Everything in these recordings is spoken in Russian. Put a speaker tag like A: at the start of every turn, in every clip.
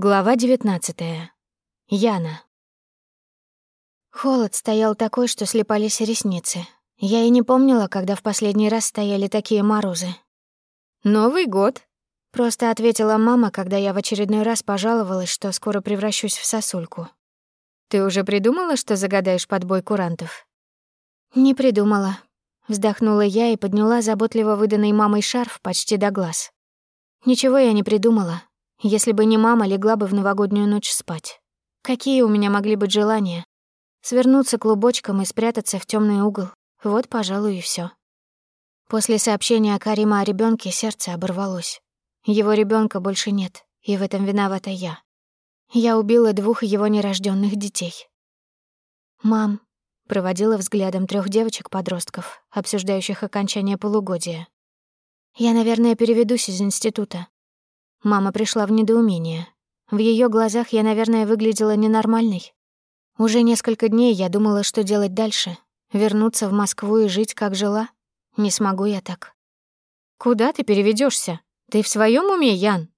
A: Глава 19. Яна. Холод стоял такой, что слепались ресницы. Я и не помнила, когда в последний раз стояли такие морозы. «Новый год», — просто ответила мама, когда я в очередной раз пожаловалась, что скоро превращусь в сосульку. «Ты уже придумала, что загадаешь под бой курантов?» «Не придумала», — вздохнула я и подняла заботливо выданный мамой шарф почти до глаз. «Ничего я не придумала, если бы не мама, легла бы в новогоднюю ночь спать. Какие у меня могли быть желания? Свернуться клубочком и спрятаться в темный угол. Вот, пожалуй, и все. После сообщения Карима о ребенке сердце оборвалось. Его ребенка больше нет, и в этом виновата я. Я убила двух его нерожденных детей. «Мам», — проводила взглядом трех девочек-подростков, обсуждающих окончание полугодия. «Я, наверное, переведусь из института. Мама пришла в недоумение. В ее глазах я, наверное, выглядела ненормальной. Уже несколько дней я думала, что делать дальше. Вернуться в Москву и жить, как жила? Не смогу я так. «Куда ты переведешься? Ты в своем уме, Ян?»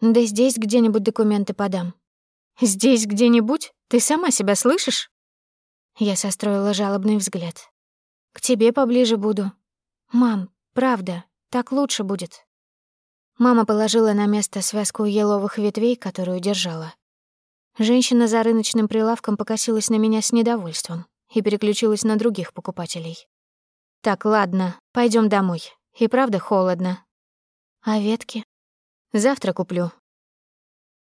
A: «Да здесь где-нибудь документы подам». «Здесь где-нибудь? Ты сама себя слышишь?» Я состроила жалобный взгляд. «К тебе поближе буду. Мам, правда, так лучше будет». Мама положила на место связку еловых ветвей, которую держала. Женщина за рыночным прилавком покосилась на меня с недовольством и переключилась на других покупателей. «Так, ладно, пойдем домой. И правда холодно. А ветки? Завтра куплю».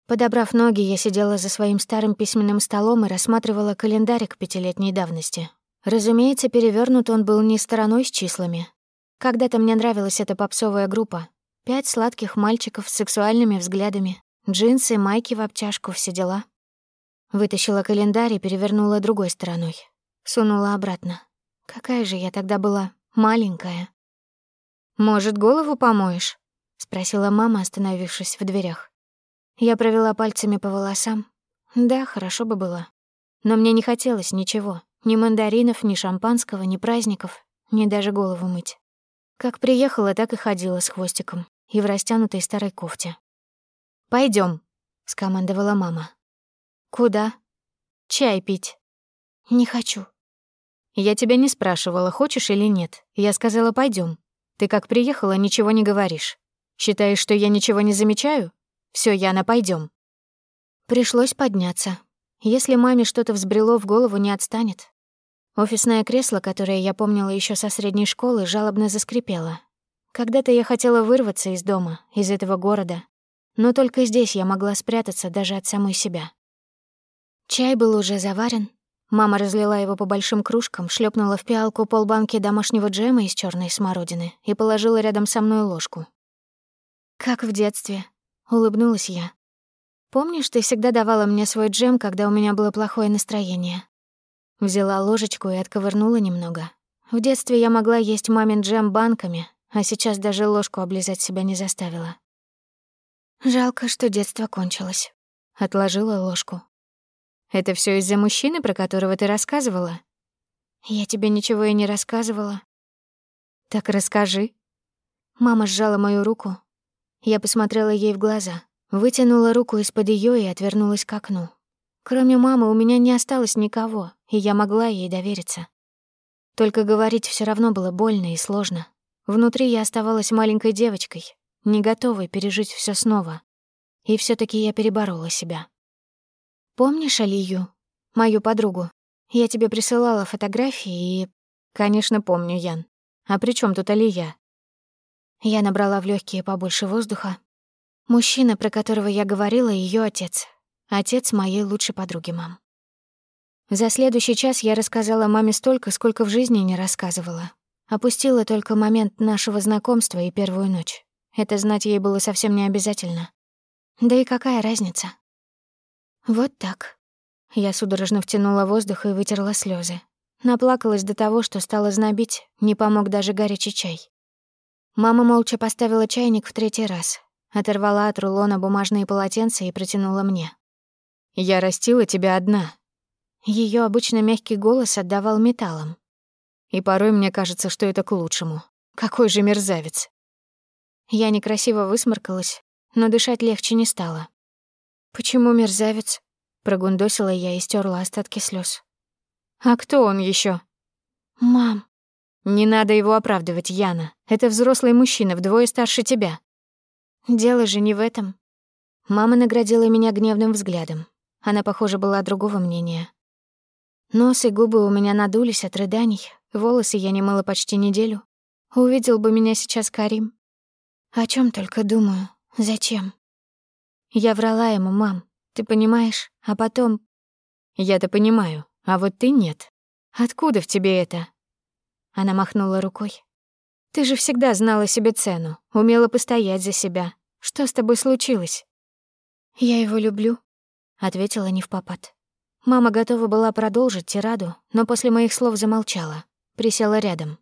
A: Подобрав ноги, я сидела за своим старым письменным столом и рассматривала календарик пятилетней давности. Разумеется, перевернут он был не стороной с числами. Когда-то мне нравилась эта попсовая группа, Пять сладких мальчиков с сексуальными взглядами, джинсы, майки в обтяжку, все дела. Вытащила календарь и перевернула другой стороной. Сунула обратно. Какая же я тогда была маленькая. «Может, голову помоешь?» — спросила мама, остановившись в дверях. Я провела пальцами по волосам. Да, хорошо бы было. Но мне не хотелось ничего. Ни мандаринов, ни шампанского, ни праздников, ни даже голову мыть. Как приехала, так и ходила с хвостиком и в растянутой старой кофте. Пойдем, скомандовала мама. «Куда?» «Чай пить». «Не хочу». «Я тебя не спрашивала, хочешь или нет. Я сказала, пойдем. Ты как приехала, ничего не говоришь. Считаешь, что я ничего не замечаю? Все, Яна, пойдем. Пришлось подняться. Если маме что-то взбрело в голову, не отстанет. Офисное кресло, которое я помнила еще со средней школы, жалобно заскрипело. Когда-то я хотела вырваться из дома, из этого города, но только здесь я могла спрятаться даже от самой себя. Чай был уже заварен. Мама разлила его по большим кружкам, шлепнула в пиалку полбанки домашнего джема из черной смородины и положила рядом со мной ложку. «Как в детстве», — улыбнулась я. «Помнишь, ты всегда давала мне свой джем, когда у меня было плохое настроение?» Взяла ложечку и отковырнула немного. В детстве я могла есть мамин джем банками, а сейчас даже ложку облизать себя не заставила. Жалко, что детство кончилось. Отложила ложку. Это все из-за мужчины, про которого ты рассказывала? Я тебе ничего и не рассказывала. Так расскажи. Мама сжала мою руку. Я посмотрела ей в глаза, вытянула руку из-под ее и отвернулась к окну. Кроме мамы у меня не осталось никого, и я могла ей довериться. Только говорить все равно было больно и сложно. Внутри я оставалась маленькой девочкой, не готовой пережить все снова. И все таки я переборола себя. «Помнишь Алию, мою подругу? Я тебе присылала фотографии и...» «Конечно, помню, Ян. А при чем тут Алия?» Я набрала в легкие побольше воздуха. Мужчина, про которого я говорила, ее отец, Отец моей лучшей подруги, мам. За следующий час я рассказала маме столько, сколько в жизни не рассказывала. Опустила только момент нашего знакомства и первую ночь. Это знать ей было совсем не обязательно. Да и какая разница? Вот так. Я судорожно втянула воздух и вытерла слезы. Наплакалась до того, что стала знобить, не помог даже горячий чай. Мама молча поставила чайник в третий раз, оторвала от рулона бумажные полотенца и протянула мне. Я растила тебя одна». Ее обычно мягкий голос отдавал металлом. И порой мне кажется, что это к лучшему. Какой же мерзавец. Я некрасиво высморкалась, но дышать легче не стало. «Почему мерзавец?» — прогундосила я и стерла остатки слез. «А кто он еще? «Мам». «Не надо его оправдывать, Яна. Это взрослый мужчина, вдвое старше тебя». «Дело же не в этом». Мама наградила меня гневным взглядом. Она, похоже, была другого мнения. Нос и губы у меня надулись от рыданий, волосы я не мыла почти неделю. Увидел бы меня сейчас Карим. О чем только думаю. Зачем? Я врала ему, мам, ты понимаешь? А потом...
B: Я-то понимаю, а вот ты нет. Откуда в тебе это?
A: Она махнула рукой. Ты же всегда знала себе цену, умела постоять за себя. Что с тобой случилось? Я его люблю, ответила не в попад. Мама готова была продолжить тираду, но после моих слов замолчала, присела рядом.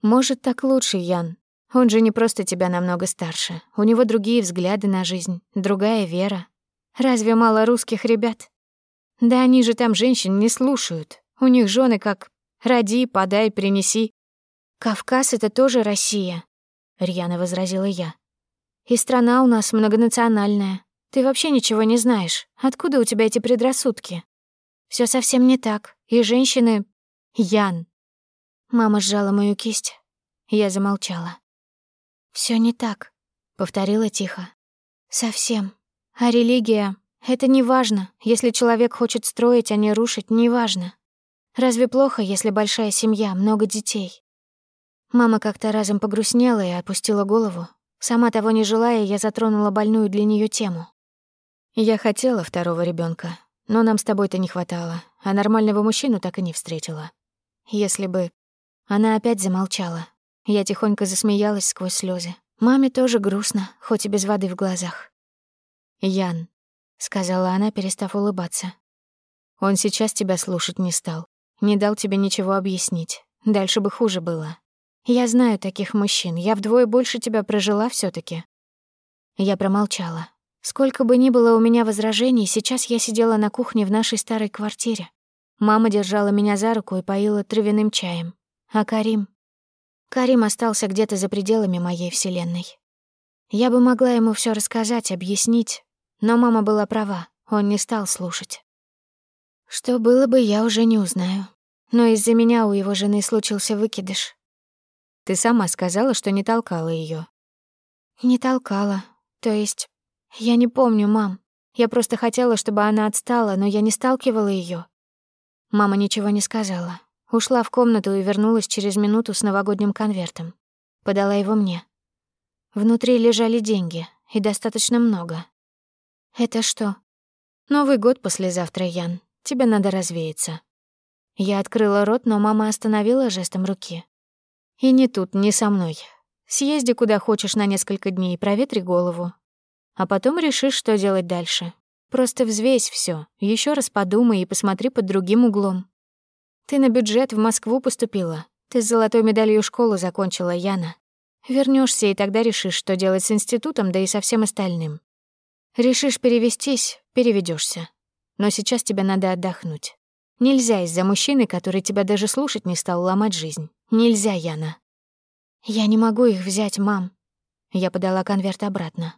A: «Может, так лучше, Ян. Он же не просто тебя намного старше. У него другие взгляды на жизнь, другая вера. Разве мало русских ребят? Да они же там женщин не слушают. У них жены как «роди, подай, принеси». «Кавказ — это тоже Россия», — рьяно возразила я. «И страна у нас многонациональная. Ты вообще ничего не знаешь. Откуда у тебя эти предрассудки? Все совсем не так. И женщины... Ян. Мама сжала мою кисть. Я замолчала. Все не так, повторила тихо. Совсем. А религия — это не важно. Если человек хочет строить, а не рушить, не важно. Разве плохо, если большая семья, много детей? Мама как-то разом погрустнела и опустила голову. Сама того не желая, я затронула больную для нее тему.
B: Я хотела второго ребенка, но нам с тобой-то не хватало, а нормального мужчину так и не встретила.
A: Если бы... Она опять замолчала. Я тихонько засмеялась сквозь слезы. Маме тоже грустно, хоть и без воды в глазах.
B: «Ян», — сказала она, перестав улыбаться. «Он сейчас тебя слушать не стал. Не дал тебе ничего объяснить. Дальше бы хуже было.
A: Я знаю таких мужчин. Я вдвое больше тебя прожила все таки Я промолчала. Сколько бы ни было у меня возражений, сейчас я сидела на кухне в нашей старой квартире. Мама держала меня за руку и поила травяным чаем. А Карим? Карим остался где-то за пределами моей вселенной. Я бы могла ему все рассказать, объяснить, но мама была права, он не стал слушать. Что было бы, я уже не узнаю. Но из-за меня у его жены случился выкидыш.
B: Ты сама сказала, что не толкала ее.
A: Не толкала. То есть «Я не помню, мам. Я просто хотела, чтобы она отстала, но я не сталкивала ее. Мама ничего не сказала. Ушла в комнату и вернулась через минуту с новогодним конвертом. Подала его мне. Внутри лежали деньги, и достаточно много. «Это что?» «Новый год послезавтра, Ян. Тебе надо развеяться». Я открыла рот, но мама остановила жестом руки. «И не тут, не со мной. Съезди куда хочешь на несколько дней, проветри голову, а потом решишь, что делать дальше. Просто взвесь все, еще раз подумай и посмотри под другим углом. Ты на бюджет в Москву поступила. Ты с золотой медалью школу закончила, Яна. Вернешься и тогда решишь, что делать с институтом, да и со всем остальным. Решишь перевестись, переведешься. Но сейчас тебе надо отдохнуть. Нельзя из-за мужчины, который тебя даже слушать не стал, ломать жизнь. Нельзя, Яна. Я не могу их взять, мам. Я подала конверт обратно.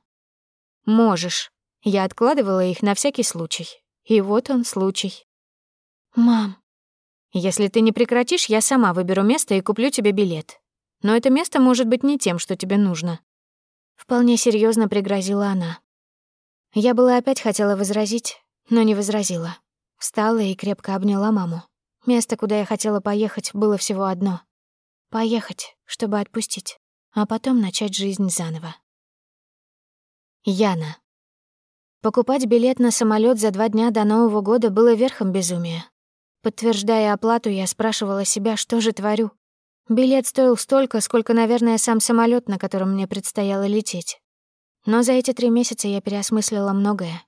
A: Можешь. Я откладывала их на всякий случай. И вот он случай. Мам. Если ты не прекратишь, я сама выберу место и куплю тебе билет. Но это место может быть не тем, что тебе нужно. Вполне серьезно пригрозила она. Я была опять хотела возразить, но не возразила. Встала и крепко обняла маму. Место, куда я хотела поехать, было всего одно. Поехать, чтобы отпустить, а потом начать жизнь заново. Яна. Покупать билет на самолет за два дня до Нового года было верхом безумия. Подтверждая оплату, я спрашивала себя, что же творю. Билет стоил столько, сколько, наверное, сам самолет, на котором мне предстояло лететь. Но за эти три месяца я переосмыслила многое.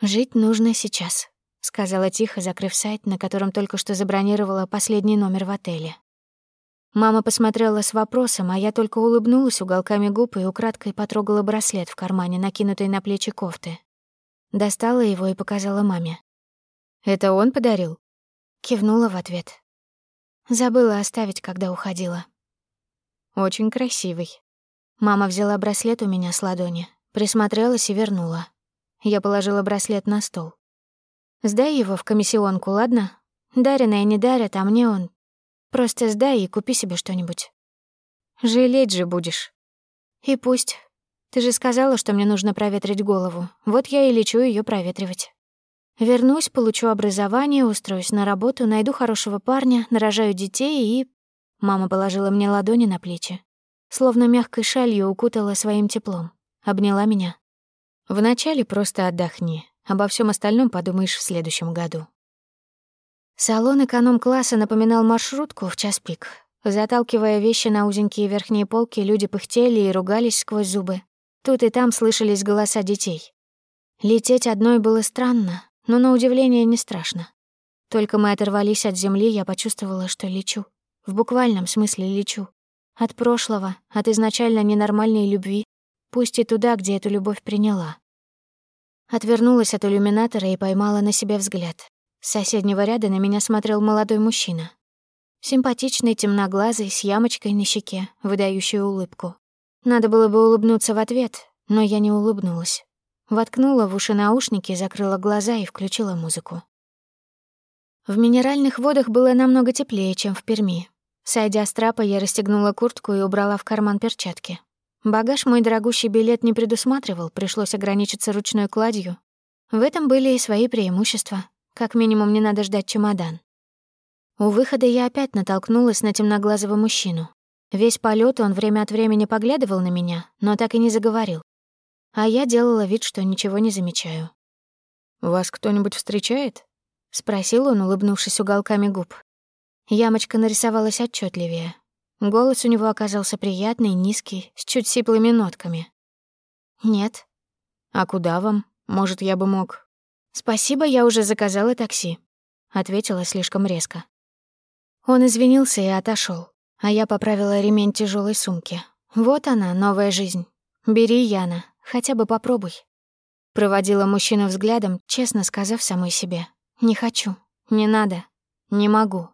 A: «Жить нужно сейчас», — сказала тихо, закрыв сайт, на котором только что забронировала последний номер в отеле. Мама посмотрела с вопросом, а я только улыбнулась уголками губ и украдкой потрогала браслет в кармане, накинутый на плечи кофты. Достала его и показала маме.
B: «Это он подарил?»
A: Кивнула в ответ. Забыла оставить, когда уходила.
B: «Очень красивый».
A: Мама взяла браслет у меня с ладони, присмотрелась и вернула. Я положила браслет на стол. «Сдай его в комиссионку, ладно? Даренное не дарят, а мне он. Просто сдай и купи себе что-нибудь. Жалеть же будешь. И пусть. Ты же сказала, что мне нужно проветрить голову. Вот я и лечу ее проветривать. Вернусь, получу образование, устроюсь на работу, найду хорошего парня, нарожаю детей и... Мама положила мне ладони на плечи. Словно мягкой шалью укутала своим теплом. Обняла меня. Вначале просто отдохни. Обо всем остальном подумаешь в следующем году. Салон эконом-класса напоминал маршрутку в час пик. Заталкивая вещи на узенькие верхние полки, люди пыхтели и ругались сквозь зубы. Тут и там слышались голоса детей. Лететь одной было странно, но на удивление не страшно. Только мы оторвались от земли, я почувствовала, что лечу. В буквальном смысле лечу. От прошлого, от изначально ненормальной любви, пусть и туда, где эту любовь приняла. Отвернулась от иллюминатора и поймала на себе взгляд. С соседнего ряда на меня смотрел молодой мужчина. Симпатичный, темноглазый, с ямочкой на щеке, выдающий улыбку. Надо было бы улыбнуться в ответ, но я не улыбнулась. Воткнула в уши наушники, закрыла глаза и включила музыку. В минеральных водах было намного теплее, чем в Перми. Сойдя с трапа, я расстегнула куртку и убрала в карман перчатки. Багаж мой дорогущий билет не предусматривал, пришлось ограничиться ручной кладью. В этом были и свои преимущества. Как минимум, не надо ждать чемодан. У выхода я опять натолкнулась на темноглазого мужчину. Весь полет он время от времени поглядывал на меня, но так и не заговорил. А я делала вид, что ничего не замечаю.
B: «Вас кто-нибудь встречает?»
A: — спросил он, улыбнувшись уголками губ. Ямочка нарисовалась отчетливее. Голос у него оказался приятный, низкий, с чуть сиплыми нотками. «Нет».
B: «А куда вам? Может, я бы мог...»
A: «Спасибо, я уже заказала такси», — ответила слишком резко. Он извинился и отошел, а я поправила ремень тяжелой сумки. Вот она, новая жизнь. Бери, Яна, хотя бы попробуй. Проводила мужчину взглядом, честно сказав самой себе. Не хочу, не надо, не могу.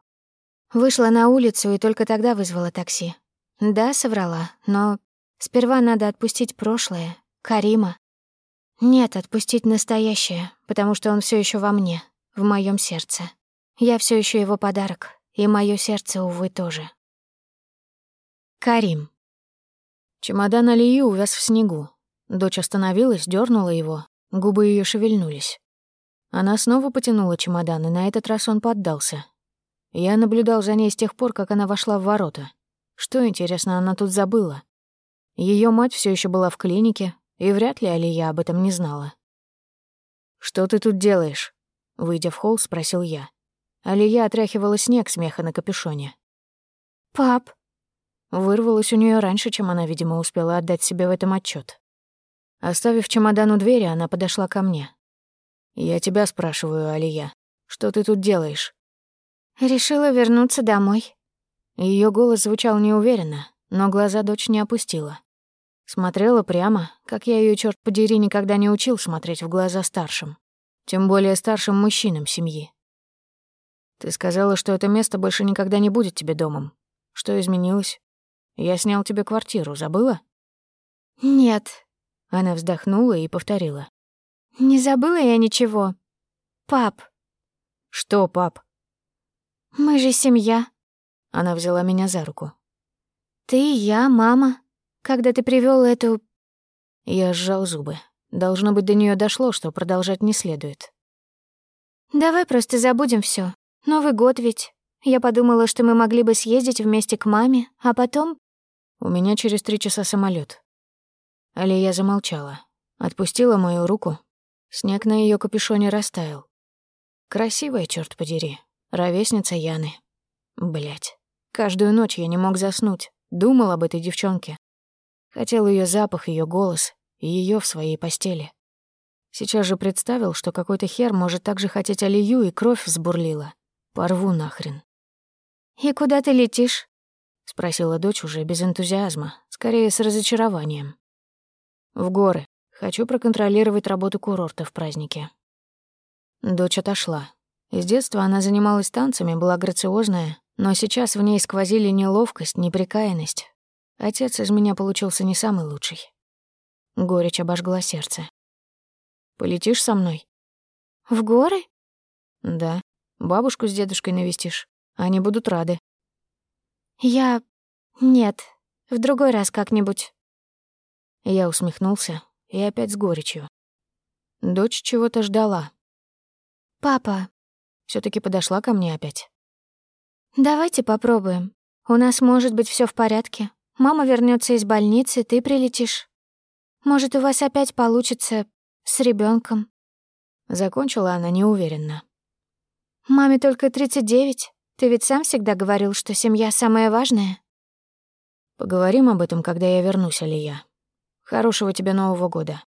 A: Вышла на улицу и только тогда вызвала такси. Да, соврала, но сперва надо отпустить прошлое, Карима. Нет, отпустить настоящее, потому что он все еще во мне, в моем сердце. Я все еще его подарок, и мое сердце, увы, тоже. Карим.
B: Чемодан Алии увяз в снегу. Дочь остановилась, дернула его, губы ее шевельнулись. Она снова потянула чемодан, и на этот раз он поддался. Я наблюдал за ней с тех пор, как она вошла в ворота. Что, интересно, она тут забыла? Ее мать все еще была в клинике, и вряд ли Алия об этом не знала. «Что ты тут делаешь?» Выйдя в холл, спросил я. Алия отряхивала снег с меха на капюшоне.
A: «Пап».
B: Вырвалась у нее раньше, чем она, видимо, успела отдать себе в этом отчет. Оставив чемодан у двери, она подошла ко мне. «Я тебя спрашиваю, Алия, что ты тут делаешь?»
A: «Решила вернуться домой».
B: Ее голос звучал неуверенно, но глаза дочь не опустила. Смотрела прямо, как я ее, черт подери, никогда не учил смотреть в глаза старшим. Тем более старшим мужчинам семьи. Ты сказала, что это место больше никогда не будет тебе домом. Что изменилось? Я снял тебе квартиру, забыла?
A: Нет.
B: Она вздохнула и повторила.
A: Не забыла я ничего. Пап.
B: Что, пап?
A: Мы же семья.
B: Она взяла меня за руку.
A: Ты, я, мама. Когда ты привёл эту...»
B: Я сжал зубы. Должно быть, до неё дошло, что продолжать не следует.
A: «Давай просто забудем всё. Новый год ведь. Я подумала, что мы могли бы съездить вместе к маме, а потом...»
B: «У меня через три часа самолёт». Алия замолчала. Отпустила мою руку. Снег на её капюшоне растаял. Красивая, чёрт подери. Ровесница Яны. Блять. Каждую ночь я не мог заснуть. Думал об этой девчонке. Хотел ее запах, ее голос и ее в своей постели. Сейчас же представил, что какой-то хер может так же хотеть Алию, и кровь взбурлила. Порву нахрен.
A: «И куда ты летишь?»
B: — спросила дочь уже без энтузиазма, скорее с разочарованием. «В горы. Хочу проконтролировать работу курорта в празднике». Дочь отошла. С детства она занималась танцами, была грациозная, но сейчас в ней сквозили неловкость, неприкаянность, Отец из меня получился не самый лучший. Горечь обожгла сердце. Полетишь со мной?
A: В горы?
B: Да. Бабушку с дедушкой навестишь. Они будут рады.
A: Я... Нет. В другой раз как-нибудь.
B: Я усмехнулся и опять с горечью. Дочь чего-то ждала.
A: Папа.
B: все таки подошла ко мне опять.
A: Давайте попробуем. У нас может быть все в порядке. Мама вернется из больницы, ты прилетишь. Может, у вас опять получится с ребенком.
B: Закончила она неуверенно.
A: Маме только 39. Ты ведь сам всегда говорил, что семья самое важное.
B: Поговорим об этом, когда я вернусь, Алия. Хорошего тебе Нового года.